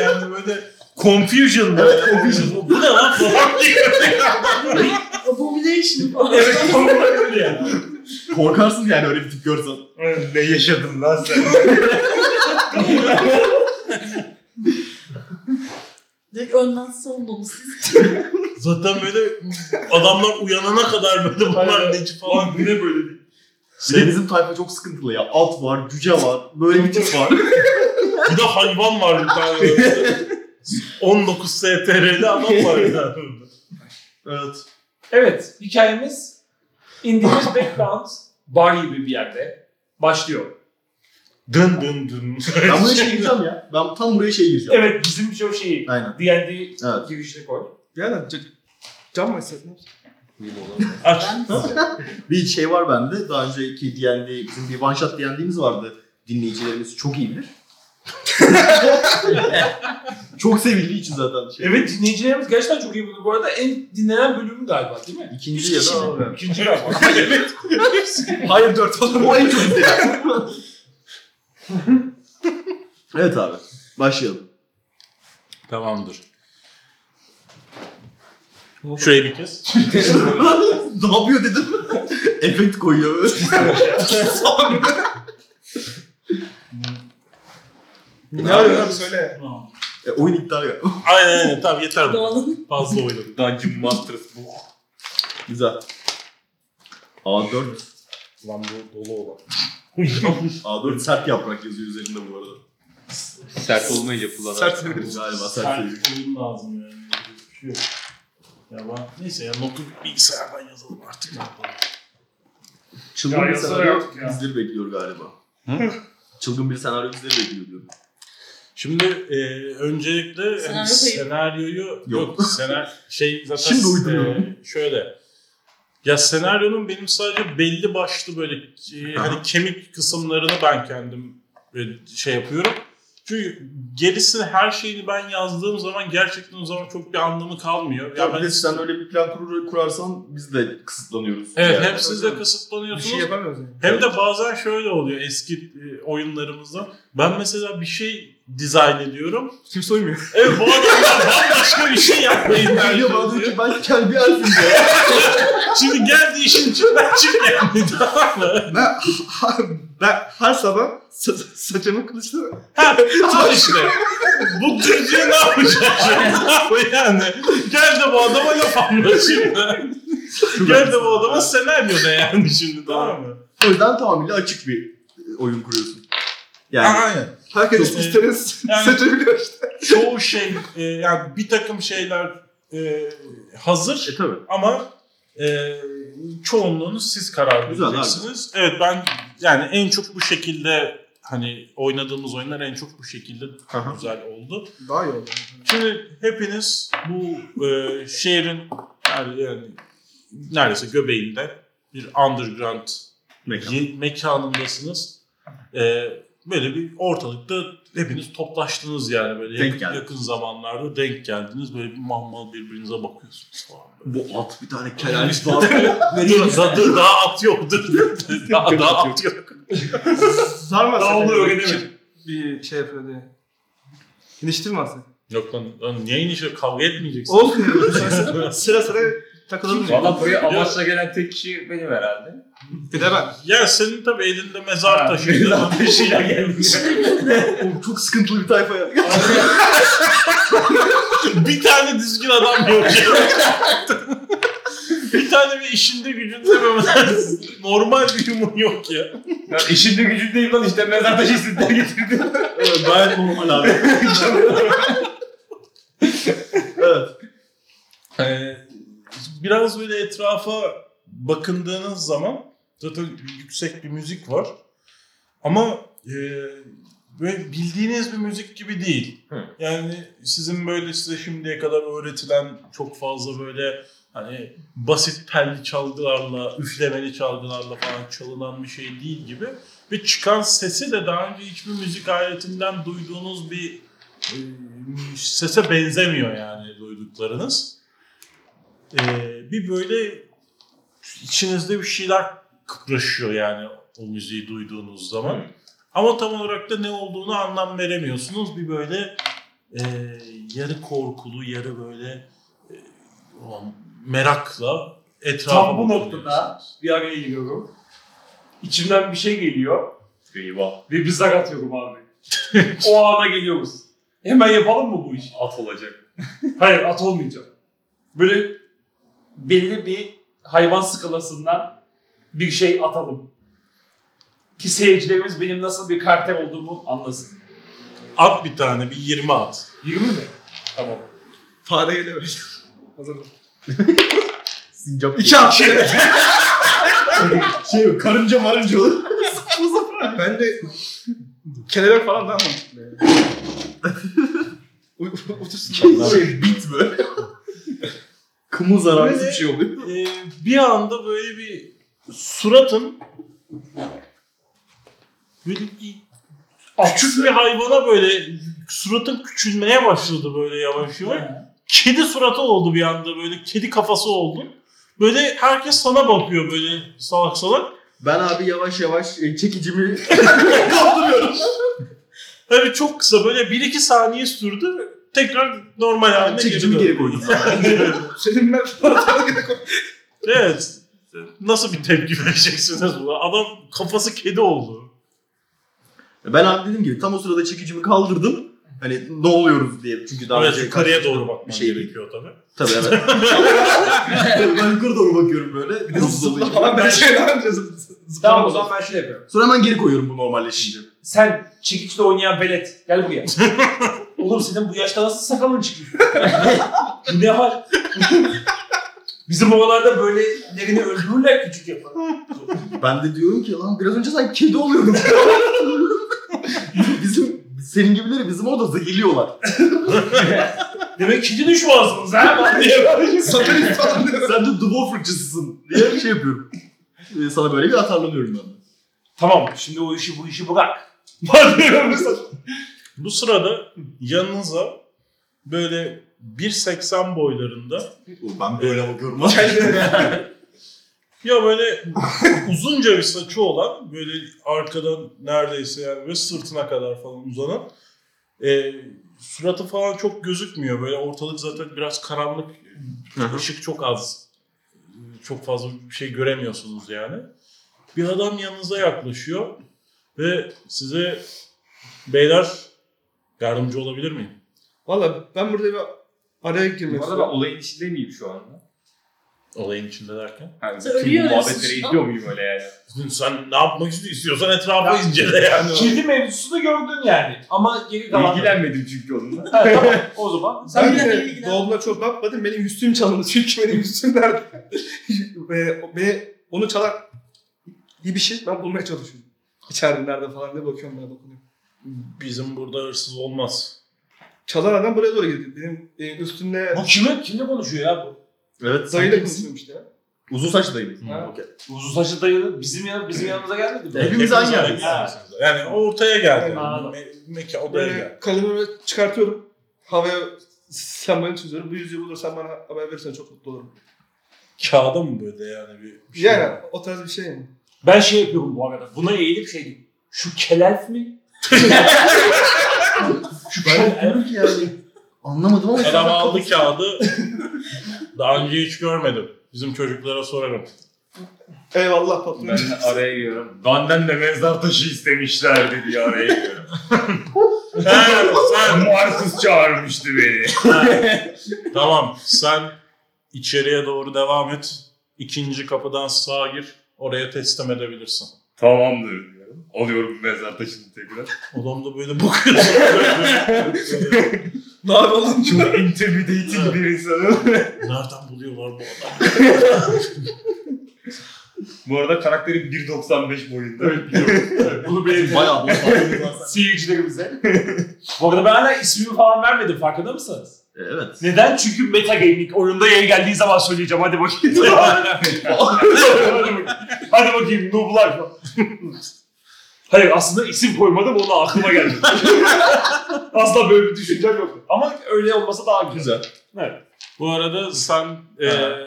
yani böyle confusion Evet, confusion. Bu, bu ne lan. Abomination falan. evet olabilir yani. Korkarsın yani öyle bir tip görsen. ne yaşadın lan sen? Direkt önden savun onu siz. Zaten böyle adamlar uyanana kadar böyle bunlar neci falan. ne böyle değil. Bir de bizim tayfa çok sıkıntılı ya. At var, cüce var, böyle bir tip var. Bir de hayvan var bir tane. böyle. 19 STR'li adam var bir tane. evet. Evet, hikayemiz indiğimiz background bar gibi bir yerde başlıyor. Dın dın dın. Ben buraya şey gireceğim ya. Ben tam buraya şey gireceğim. Evet, bizim birçok şeyi Aynen. D&D Evet. girişine koy. Yani c- cam mı istedin? Aç. Bir şey var bende. Daha önceki D&D, bizim bir one shot D&D'miz vardı. Dinleyicilerimiz çok iyi bilir. çok sevildiği için zaten şey. Evet, dinleyicilerimiz gerçekten çok iyi buldu. Bu arada en dinlenen bölümü galiba değil mi? İkinci ya da İkinci galiba. evet. Hayır dört falan. o en çok izlenen. evet abi. Başlayalım. Tamamdır. Şurayı bir kez. ne yapıyor dedim. Efekt koyuyor. ne arıyorsun söyle. e, oyun iptal ya. Aynen aynen tamam yeter bu. Fazla oynadık. Dungeon Masters bu. Güzel. A4. Lan bu dolu olan. A4 sert yaprak yazıyor üzerinde bu arada. Sert olmayınca kullanan. Sert. Galiba sert. Sert oyun lazım yani. Bir şey yok. Ya ben, neyse ya notu bilgisayardan yazalım artık ne yapalım. Çılgın Ya bir yazar senaryo yaptık ya. bizleri bekliyor galiba. Çılgın bir senaryo bizleri bekliyor diyorum. Şimdi e, öncelikle hani Senaryo değil. senaryoyu yok, Yok. senar şey zaten Şimdi uyduruyorum. e, şöyle ya senaryonun benim sadece belli başlı böyle e, hani kemik kısımlarını ben kendim e, şey yapıyorum. Çünkü gerisini her şeyini ben yazdığım zaman gerçekten o zaman çok bir anlamı kalmıyor. Ya Ya bir ben de sen öyle bir plan kurur, kurarsan biz de kısıtlanıyoruz. Evet Yani. hep siz de Bir kısıtlanıyorsunuz. şey yapamıyoruz yani. Hem de bazen şöyle oluyor eski e, oyunlarımızda. Ben mesela bir şey dizayn ediyorum. Kimse uymuyor. Evet bu adamlar bambaşka bir şey yapmayı tercih bana diyor ediyor. ki ben kelbi elfim diyor. Şimdi geldi işin içinden çık yani tamam mı? Ben, ben her sabah sa- saçımı kılıçla Ha, al işte. Bu Türkiye ne yapacak şimdi? yani. Gel de bu adama laf anla şimdi. Gel de bu adama senaryo ne yani şimdi tamam mı? O yüzden tamamıyla açık bir oyun kuruyorsun. Yani Aynen. Herkes Çok- isteriz Yani- seçebiliyor işte. Çoğu şey e, yani bir takım şeyler e, hazır e tabii. ama e, çoğunluğunu siz karar Güzel, vereceksiniz. Evet ben yani en çok bu şekilde hani oynadığımız oyunlar en çok bu şekilde Aha. güzel oldu. Daha iyi oldu. Şimdi hepiniz bu e, şehrin yani, yani neredeyse göbeğinde bir underground Mekan. ye- mekanındasınız. E, böyle bir ortalıkta hepiniz toplaştınız yani böyle Denk yakın, yakın zamanlarda denk geldiniz. Böyle bir mahmal birbirinize bakıyorsunuz falan. Bu at bir tane kel elf var. Dur, daha, dur, daha at yoktur. daha, daha at yok. Sarmaz. Daha onu öğrenemedim. Bir şey yapıyor diye. İniştir mi alsak? Yok lan, lan niye inişe kavga etmeyeceksin? Olsun. ya. sıra sıra takılalım. Valla buraya amaçla gelen tek kişi benim herhalde. Bir de ben. Ya senin tabii elinde mezar taşı. Mezar taşıyla geldim. Oğlum çok sıkıntılı bir tayfa ya. bir tane düzgün adam yok. bir tane bir işinde gücünde normal bir yumun yok ya. Ya işinde gücündeyim lan işte mezar taşı isimleri getirdim. Evet, gayet normal abi. Evet. Ee, biraz böyle etrafa bakındığınız zaman zaten yüksek bir müzik var. Ama e, böyle bildiğiniz bir müzik gibi değil. Hı. Yani sizin böyle size şimdiye kadar öğretilen çok fazla böyle hani basit telli çalgılarla, üflemeli çalgılarla falan çalınan bir şey değil gibi. Ve çıkan sesi de daha önce hiçbir müzik aletinden duyduğunuz bir e, sese benzemiyor yani duyduklarınız. E, bir böyle içinizde bir şeyler kıpraşıyor yani o müziği duyduğunuz zaman. Ama tam olarak da ne olduğunu anlam veremiyorsunuz. Bir böyle e, yarı korkulu, yarı böyle e, o merakla etrafa Tam bu noktada bir araya giriyorum. İçimden bir şey geliyor Eyvah. ve bir zar atıyorum abi. o ana geliyoruz. Hemen yapalım mı bu işi? At olacak. Hayır at olmayacak. Böyle belli bir hayvan skalasından bir şey atalım. Ki seyircilerimiz benim nasıl bir karakter olduğumu anlasın. At bir tane, bir 20 at. 20 mi? Tamam. Fareyle böyle. Hazırım. Sincap. İki at. Şey karınca marınca olur. ben de kelebek falan daha mantıklı. Uçursun. Şey bit böyle. Kımıl zararlısı Böyle- bir şey oluyor. Ee, bir anda böyle bir suratın böyle bir küçük bir hayvana böyle suratın küçülmeye başladı böyle yavaş yavaş. Kedi suratı oldu bir anda böyle kedi kafası oldu. Böyle herkes sana bakıyor böyle salak salak. Ben abi yavaş yavaş e, çekicimi kaldırıyorum. Böyle çok kısa böyle 1-2 saniye sürdü. Tekrar normal haline Çekicimi döndü. geri koydum. Senin ben falan Evet. Nasıl bir tepki vereceksiniz buna? Adam kafası kedi oldu. Ben abi dediğim gibi tam o sırada çekicimi kaldırdım. Hani ne oluyoruz diye. Çünkü daha Evet, önce yukarıya doğru bakman bir şey değil. gerekiyor tabii. Tabii evet. ben yukarı doğru bakıyorum böyle. Bir de hızlı oluyor. falan ben şey zıp- zıp- Tamam o zaman ben şöyle yapıyorum. Sonra hemen geri koyuyorum bu normalleşince. Sen çekiçle oynayan velet. Gel buraya. Oğlum senin bu yaşta nasıl sakalın çıkmış? bu ne hal? Bizim oralarda böylelerini öldürürler küçük yapar. Ben de diyorum ki lan biraz önce sanki kedi oluyordum. bizim senin gibileri bizim orada zehirliyorlar. Demek kedi düşmansınız ha? Satanik falan diyor. Sen de duvor fırçasısın diye bir şey yapıyorum. Ee, Sana böyle bir atarlanıyorum ben de. Tamam şimdi o işi bu işi bırak. Bu sırada yanınıza böyle 1.80 boylarında Ben böyle bakıyorum. ya böyle uzunca bir saçı olan böyle arkadan neredeyse yani böyle sırtına kadar falan uzanan e, suratı falan çok gözükmüyor. Böyle ortalık zaten biraz karanlık. ışık çok az. Çok fazla bir şey göremiyorsunuz yani. Bir adam yanınıza yaklaşıyor ve size beyler yardımcı olabilir miyim? Valla ben burada bir araya girmek Bu arada ben istiyorum. olayın içinde miyim şu anda? Olayın içinde derken. Yani Sen bu muhabbetlere musun? izliyor muyum öyle yani? Sen ne yapmak istiyorsan etrafı incele yani. Kedi mevzusunu gördün yani. Ama geri kalan... İlgilenmedim çünkü onunla. Ha, tamam. O zaman sen Ben de de ilgilen. doğduğuna çok bakmadım. Benim üstüm çalındı. Çünkü benim üstüm nerede? ve, ve onu çalan iyi bir şey ben bulmaya çalışıyorum. İçeride nerede falan diye bakıyorum ben bakıyorum. Bizim burada hırsız olmaz. Çalan adam buraya doğru gidiyor. Benim e, üstümde Bu kimin? Kimle konuşuyor ya bu? Evet. dayıyla konuşuyorum işte ya. Uzun saçlı dayı. Ha. Okey. Uzun saçlı dayı bizim yan, bizim yanımıza gelmedi mi? Hepimiz aynı yerdeyiz. Ha. Yani ortaya geldi. Anladım. Me- mekan odaya geldi. Kalemimi çıkartıyorum. Havaya sembolini çiziyorum. Bu yüzüğü bulursan bana haber verirsen çok mutlu olurum. Kağıda mı böyle yani bir, bir şey? Yani o tarz bir şey yani. Ben şey yapıyorum bu arada. Buna eğilip şey diyeyim. Şu kelelf mi? Ben diyorum ki yani anlamadım ama. Adam aldı kağıdı. Daha önce hiç görmedim. Bizim çocuklara sorarım. Eyvallah patron. Ben de araya giriyorum. Benden de mezar taşı istemişlerdi diye araya giriyorum. Sen Markus çağırmıştı beni. Tamam sen içeriye doğru devam et. İkinci kapıdan sağa gir. Oraya teslim edebilirsin. Tamamdır diyorum. Alıyorum mezar taşını tekrar. Adam da böyle bakıyor. Ne lan? Çok intimidating bir insanım. Nereden buluyorlar bu adamı? Bu arada karakterim 1.95 boyunda. Bunu belirtelim. Bayağı bol patronumuz var. Seyircilerimize. Bu arada ben hala ismimi falan vermedim. Farkında mısınız? E, Evet. Neden? Çünkü metagaming oyunda yeri geldiği zaman söyleyeceğim. Hadi bakayım. Hadi bakayım. Nooblar. Hayır aslında isim koymadım onu aklıma geldi. Asla böyle bir düşüncem yok. Ama öyle olmasa daha güzel. Güzel. Evet. Bu arada sen eee,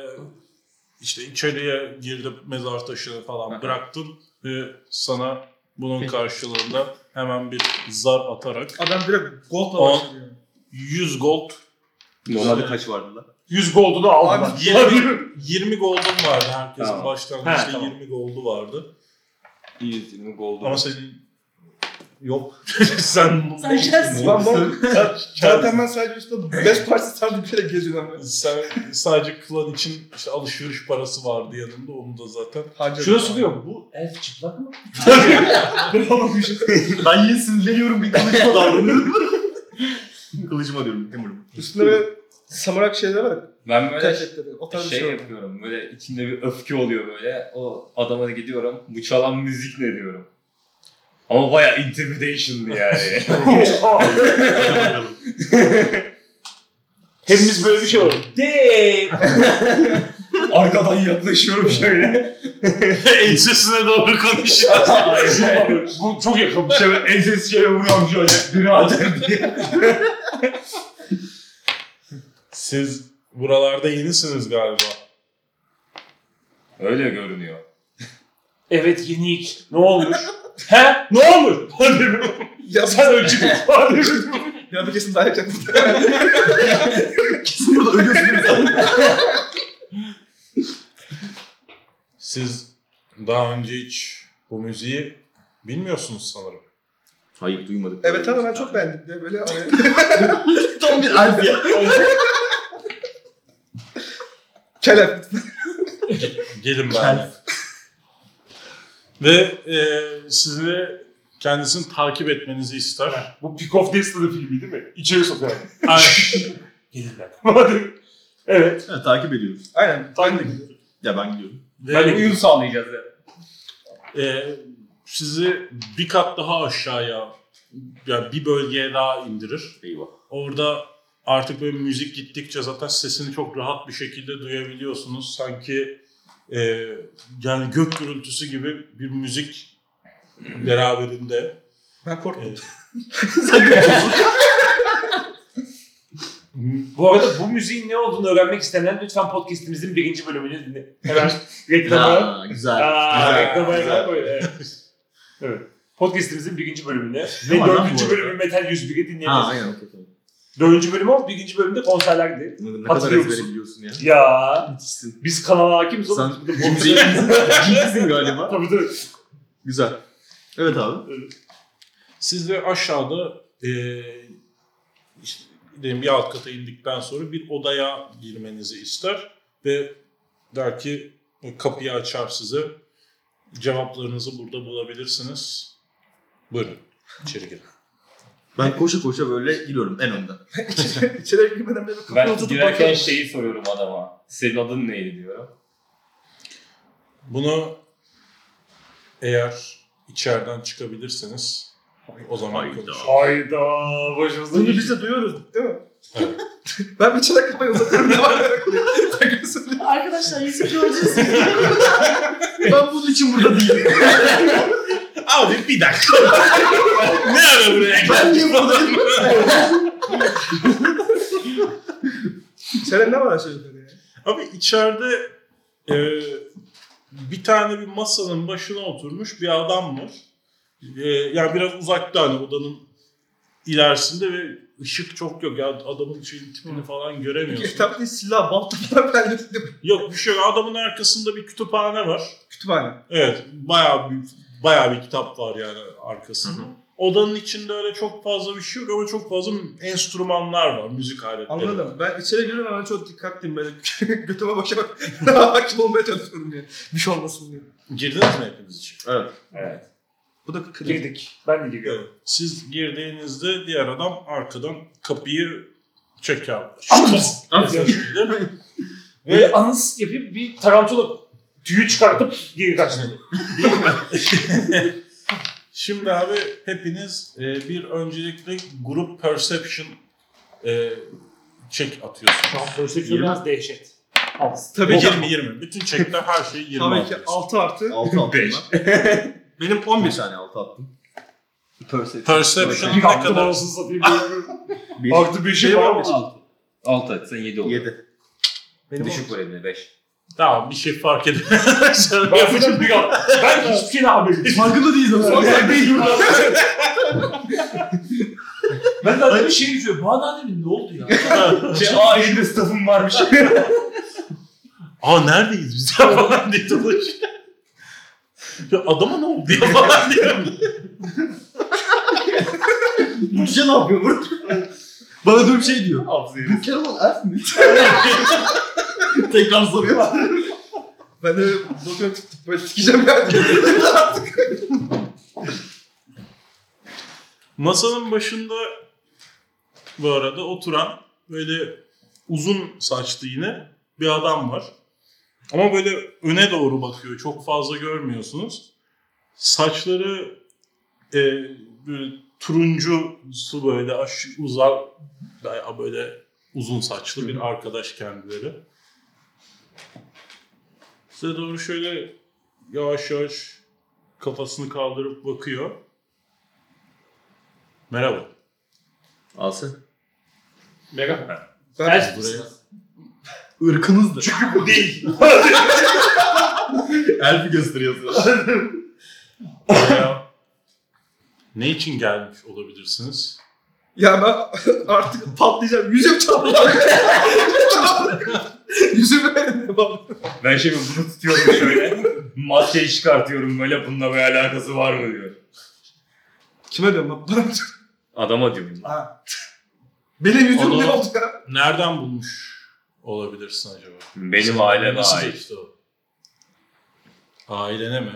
işte içeriye girdip mezar taşını falan bıraktın ve sana bunun karşılığında hemen bir zar atarak Adam direkt goldla On. başlıyor. 100 gold Normalde kaç vardı lan? 100 gold'unu aldılar. Abi, 20, 20 gold'un vardı herkesin Tamam. başlangıçta Ha, tamam. 20 gold'u vardı. 120 gold. Ama senin yok. sen Sen gelsin. Ben bu zaten ben sadece üstte best parti tarzı bir şeyle geziyorum ben. sen sadece klan için işte alışveriş parası vardı yanında onu da zaten. Harcadım. Şuna soruyorum. Bu elf çıplak mı? Ben yine sinirleniyorum bir kılıçma davranıyorum. Kılıcıma diyorum. Hammer'ım. Üstünde böyle samurak şeyler var. Ben böyle. O tarz şey şey yapıyorum. Böyle içimde bir öfke oluyor böyle. O adama gidiyorum. Bu çalan müzik ne diyorum. Ama baya intimidation'dı yani. Hepimiz böyle bir şey olur. De. Arkadan yaklaşıyorum şöyle. Ensesine doğru konuşuyor. Bu çok yakın. Şöyle ensesi şöyle vuruyorum şöyle. Birader diye. Siz buralarda yenisiniz galiba. Öyle görünüyor. Evet yenik. Ne olmuş? He? Ne olur? Hadi. Ya Sen Hadi. Ya bir kesin dayak yaptı. Kesin burada ölüyorsunuz. Siz daha önce hiç bu müziği bilmiyorsunuz sanırım. Hayır duymadık. evet ama ben çok beğendim diye böyle araya. Tam bir alf ya. Kelep. Gelin benimle. Ve e, sizi kendisini takip etmenizi ister. Bu Pick of Destiny filmi değil mi? İçeri sokuyor. Aynen. Gelirler. Hadi. Evet. Evet takip ediyoruz. Aynen. Takip Ben de ediyorum. Ya ben gidiyorum. Ve, Böyle uyum sağlayacağız yani. e, sizi bir kat daha aşağıya yani bir bölgeye daha indirir. Eyvah. Orada artık böyle müzik gittikçe zaten sesini çok rahat bir şekilde duyabiliyorsunuz. Sanki e, yani gök gürültüsü gibi bir müzik beraberinde. Ben korktum. Evet. Bu arada bu müziğin ne olduğunu öğrenmek isteyenler lütfen podcastimizin birinci bölümünü dinle. Hemen reklama. Güzel. Aa, güzel. reklama güzel. hemen koy. Evet. evet. Podcastimizin birinci bölümünü ve dördüncü bölümü Metal 101'i Ha dinleyebiliriz. aynen okey tamam. Dördüncü bölüm o, birinci bölümde konserlerdi. Ne kadar ezbere biliyorsun ya. Ya Müthişsin. biz kanala hakimiz Sen oğlum. Podcast- geeksin galiba. Tabii tabii. Güzel. Evet abi. Siz de aşağıda e, işte, diyelim bir alt kata indikten sonra bir odaya girmenizi ister ve der ki kapıyı açar size. Cevaplarınızı burada bulabilirsiniz. Buyurun içeri girin. Ben koşa koşa böyle giriyorum en önden. İçeri girmeden böyle kapıyı Ben tutup girerken bakıyorum. şeyi soruyorum adama. Senin adın neydi diyorum. Bunu eğer içeriden çıkabilirseniz o zaman Hayda. konuşuruz. Hayda başımızda Bunu biz de duyuyoruz değil mi? Evet. ben bir çene kafayı uzatıyorum. Ne var. Arkadaşlar yüzü gördünüz mü? ben bunun için burada değilim. Abi bir dakika. ne ara buraya ben niye buradayım? Ne var çocuklar ya? Abi içeride e, bir tane bir masanın başına oturmuş bir adam var. E, yani biraz uzakta hani odanın ilerisinde ve ışık çok yok. Ya adamın şeyin tipini falan göremiyorsun. Kitap değil silah, balta falan ben dedim. Yok bir şey yok. Adamın arkasında bir kütüphane var. Kütüphane. Evet bayağı bir, bayağı bir kitap var yani arkasında. Odanın içinde öyle çok fazla bir şey yok ama çok fazla enstrümanlar var, müzik aletleri. Anladım. Ben içeri giriyorum ama çok dikkatliyim böyle. Götüme başa bak. Hakim olmaya çalışıyorum yani. Bir şey olmasın diye. Girdiniz mi hepiniz için? Evet. Evet. Bu da kırık. Girdik. Ben de giriyorum. Siz girdiğinizde diğer adam arkadan kapıyı çeker. Ve anız yapıp bir tarantula tüyü çıkartıp geri kaçtı. Şimdi abi hepiniz e, bir öncelikle grup perception e, check atıyorsunuz. Şu an perception biraz dehşet. Tabii ki. 20 20. Bütün checkler her şeyi 20 Tabii ki atıyorsun. 6 artı. 6 attım Beş. ben. Benim Bir 11. tane 6 attım. Perception. Perception ne kadar? arasını satayım. Bir. Artı şey Benim var 11. mı? 6. 6 atsan 7 olur. 7. Benim Düşük var eline 5. Tamam bir şey fark edemez. Ben falan bir al. Ben hiçbir şeyden haberim yok. Farkında değiliz ama. Ben. Ben de arada bir şey düşünüyorum. Bu anneannemin ne oldu ya? Şey, aa elinde staff'ım varmış. Aa neredeyiz biz ya falan diye dolaşıyor. Ya adama ne oldu ya falan diyorum. Bu kişi ne yapıyor burada? Bana dönüp şey diyor. Bu Kerem elf mi? Tekrar soruyor. Ben de bakıyorum tık tık böyle sikeceğim yani. Masanın başında bu arada oturan böyle uzun saçlı yine bir adam var. Ama böyle öne doğru bakıyor. Çok fazla görmüyorsunuz. Saçları e, böyle turuncu su böyle aş uzar bayağı böyle uzun saçlı bir arkadaş kendileri. Size doğru şöyle yavaş yavaş kafasını kaldırıp bakıyor. Merhaba. Alsın. Mega. Ben Buraya Irkınızdır. Çünkü bu değil. Elfi gösteriyorsun. buraya ne için gelmiş olabilirsiniz? Ya ben artık patlayacağım. Yüzüm çarpacak. Yüzüm benim. Ben şimdi bunu tutuyorum şöyle. Maskeyi çıkartıyorum böyle bununla bir alakası var mı diyor. Kime diyorum ben? Bana mı? Adama diyorum. Ha. Benim yüzüm ne oldu ya? Nereden bulmuş olabilirsin acaba? Benim Senin aileme nasıl ait. geçti o? Ailene mi?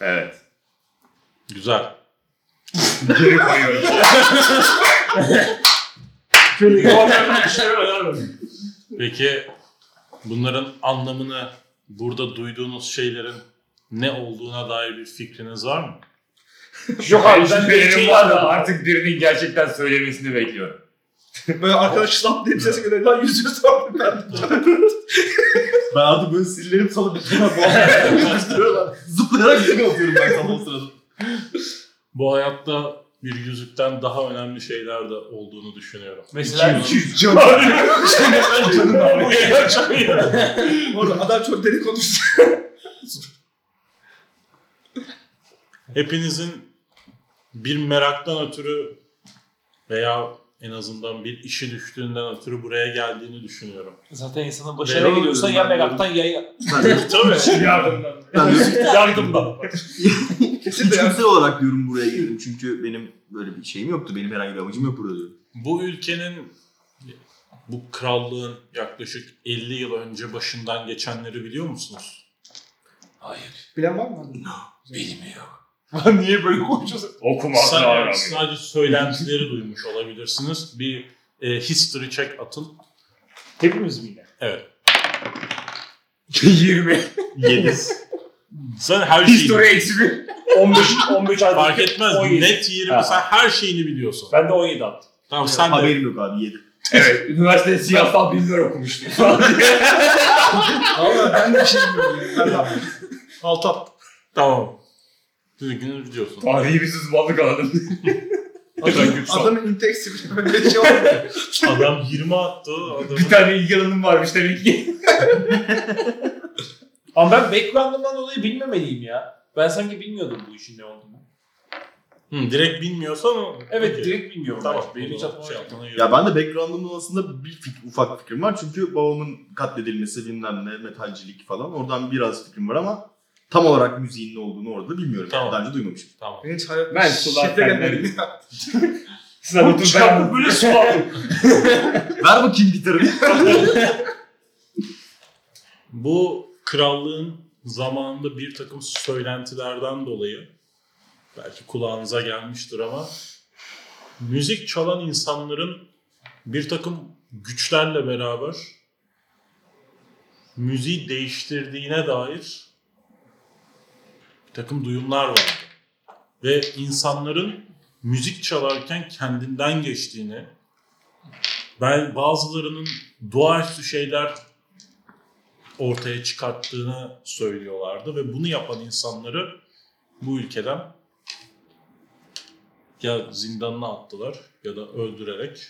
Evet. Güzel. Geri koyuyorum. Bir. Peki bunların anlamını burada duyduğunuz şeylerin ne olduğuna dair bir fikriniz var mı? Yok abi ben de Benim şey var da artık birinin gerçekten söylemesini bekliyorum. Böyle arkadaş şlap diye bir ses geliyor. Lan yüzümü sordum ben. Ben artık böyle sillerim salıp bir şeyler boğazlarım. Zıplayarak yüzüme atıyorum ben sana o sırada. Bu hayatta bir yüzükten daha önemli şeyler de olduğunu düşünüyorum. Mesela 200 200 can. Orada adam çok deli konuştu. Hepinizin bir meraktan ötürü veya en azından bir işi düştüğünden ötürü buraya geldiğini düşünüyorum. Zaten insanın geliyorsa diyorum, ya meraktan ya Tabii. yardımdan. Ben de Yardımdan. Üçüncüsel olarak diyorum buraya girdim. Çünkü benim böyle bir şeyim yoktu. Benim herhangi bir amacım yok burada diyorum. Bu ülkenin, bu krallığın yaklaşık 50 yıl önce başından geçenleri biliyor musunuz? Hayır. Bilen var mı? Bilmiyor. Niye böyle konuşuyorsun? Okumakla Sadece, sadece söylentileri duymuş olabilirsiniz. Bir e, history check atın. Hepimiz mi yine? Evet. 20. 7. Sen her şeyi History eksi bir. 15 15 ay. fark etmez. 17. Net 20 Ha. sen her şeyini biliyorsun. Ben de 17 attım. Tamam sen de. Haberim yok abi 7. Evet. Üniversitede siyasal bilimler okumuştum. Valla ben de bir şey bilmiyorum. Ben de Altı. Tamam. Sizinkini biliyorsun. Tarihi bir anladım. Adam, Güçsal. adamın inteksi bile böyle bir şey olmuyor. Adam 20 attı. Adamın... bir tane ilgi alanım varmış demek ki. Ama ben background'ımdan dolayı bilmemeliyim ya. Ben sanki bilmiyordum bu işin ne olduğunu. Hı, direkt bilmiyorsan o... Evet Okey. direkt bilmiyorum. Tamam. ben. Benim hiç aklıma şey Ya ben de background'ımda aslında bir fik- ufak fikrim var. Çünkü babamın katledilmesi bilmem ne, metalcilik falan. Oradan biraz fikrim var ama tam olarak müziğin ne olduğunu orada bilmiyorum. Tamam. Daha önce duymamışım. Tamam. Ben hiç hayat Ben sular şifre senden- gelmedim ya. Sen Oğlum otur ben. böyle sular. Ver bakayım gitarını. Bu krallığın zamanında bir takım söylentilerden dolayı belki kulağınıza gelmiştir ama müzik çalan insanların bir takım güçlerle beraber müziği değiştirdiğine dair bir takım duyumlar vardı. Ve insanların müzik çalarken kendinden geçtiğini, ben bazılarının doğaüstü şeyler ortaya çıkarttığını söylüyorlardı ve bunu yapan insanları bu ülkeden ya zindanına attılar ya da öldürerek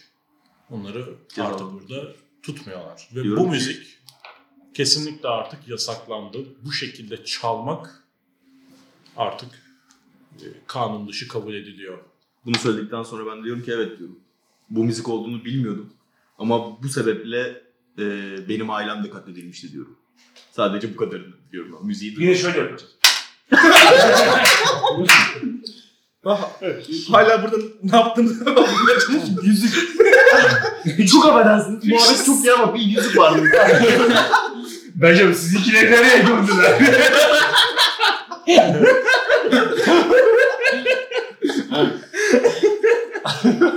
onları artık burada tutmuyorlar. Ve Diyorum bu ki- müzik kesinlikle artık yasaklandı. Bu şekilde çalmak artık e, kanun dışı kabul ediliyor. Bunu söyledikten sonra ben diyorum ki evet diyorum. Bu müzik olduğunu bilmiyordum. Ama bu sebeple e, benim ailem de katledilmişti diyorum. Sadece bu kadarını diyorum ben. Müziği Yine şöyle yapacağız. Ah, Hala burada ne yaptığımızı Yüzük. çok affedersiniz. Muhabbet çok iyi ama bir yüzük vardı. Bence sizinkileri nereye gömdüler?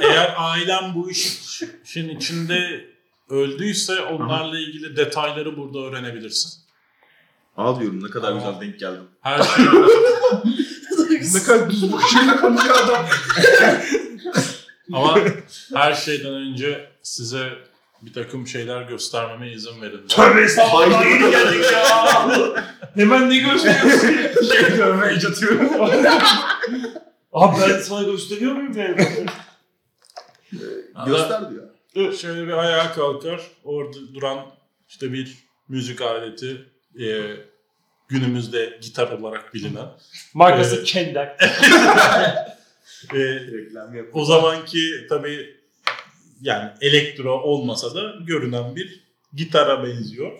Eğer ailem bu iş- işin içinde öldüyse onlarla ilgili detayları burada öğrenebilirsin. Aa diyorum ne kadar Tamam. güzel denk geldim. Her şey ne kadar düz bakışıyla konuşuyor adam. ama her şeyden önce size bir takım şeyler göstermeme izin verin. Tövbe estağfurullah yeni geldik ya. Hemen ne gösteriyorsun? Şey görmeye yatıyorum. Abi ben sana gösteriyor muyum yani? Göster diyor. Şöyle bir ayağa kalkar. Orada duran işte bir müzik aleti e, günümüzde gitar olarak bilinen. Markası Evet. Kender. E, Reklam yap. o zamanki tabii yani elektro olmasa da görünen bir gitara benziyor.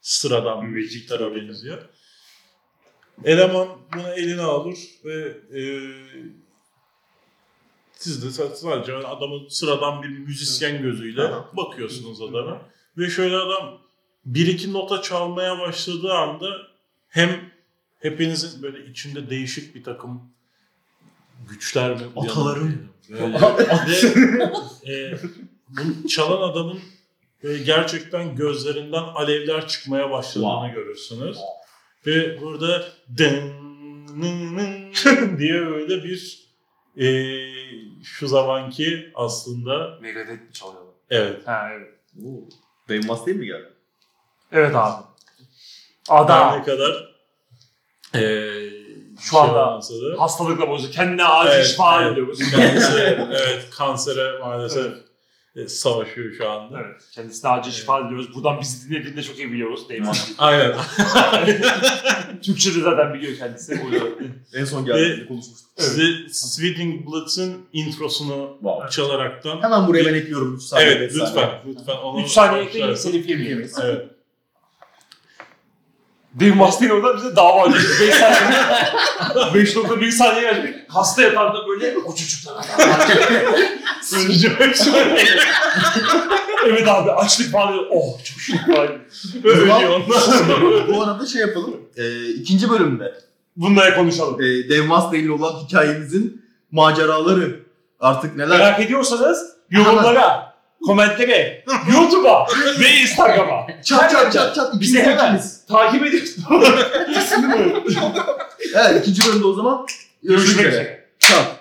Sıradan bir gitara benziyor. Eleman bunu eline alır ve e, siz de sa- sadece adamın sıradan bir müzisyen gözüyle Aha. bakıyorsunuz adama. Ve şöyle adam bir iki nota çalmaya başladığı anda hem hepinizin böyle içinde değişik bir takım güçler mi uyanır Atalarım. Böyle. Ve e, bu çalan adamın böyle gerçekten gözlerinden alevler çıkmaya başladığını görürsünüz. Ve burada nın nın diye böyle bir e, şu zamanki aslında Megadeth mi çalıyorlar? evet Ha evet. Dave Mustaine mi geldi? Evet abi. Adam ne kadar e, Şu anda olmasa da- hastalıkla bozuyor. Kendine acil Evet, şifa evet. ediyoruz. kendisi evet kansere maalesef e, savaşıyor şu anda. Evet. Kendisine acil şifa diliyoruz. Buradan bizi dinlediğini de çok iyi biliyoruz. Deyman. Aynen. Türkçe de zaten biliyor kendisi. En son geldiğinde konuşmuştuk. Size Sweeting Bloods'ın introsunu Wow. çalaraktan Hemen buraya ben ekliyorum. üç saniye, Evet beş saniye. lütfen. Lütfen onu 3 saniye ekleyin seni film yemeyiz. Evet. Dave Mustaine orada bize dava ediyor. 5 saniye. 5.1 saniye geldi. Hasta yatağında böyle o çocuklar. Söyleyeceğim. evet abi açlık falan. diyor. Oh çok şükür falan. Ölüyor. Bu arada şey yapalım. Ee, ikinci bölümde Bunlara konuşalım. e, Dave Mustaine ile olan hikayemizin maceraları artık neler Merak ediyorsanız yorumlara, komentlere, YouTube'a ve Instagram'a. çat çat çat çat Bizi ikimiz hemen ikimiz. takip ediyorsunuz. Evet ikinci bölümde o zaman Görüşmek üzere. üzere. Çat.